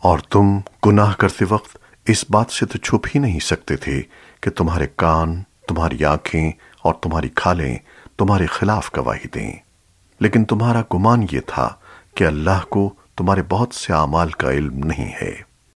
اور تم گناہ کرتے وقت اس بات سے تو چھپ ہی نہیں سکتے تھے کہ تمہارے کان، تمہاری آنکھیں اور تمہاری کھالیں تمہارے خلاف گواہی دیں لیکن تمہارا گمان یہ تھا کہ اللہ کو تمہارے بہت سے اعمال کا علم نہیں ہے۔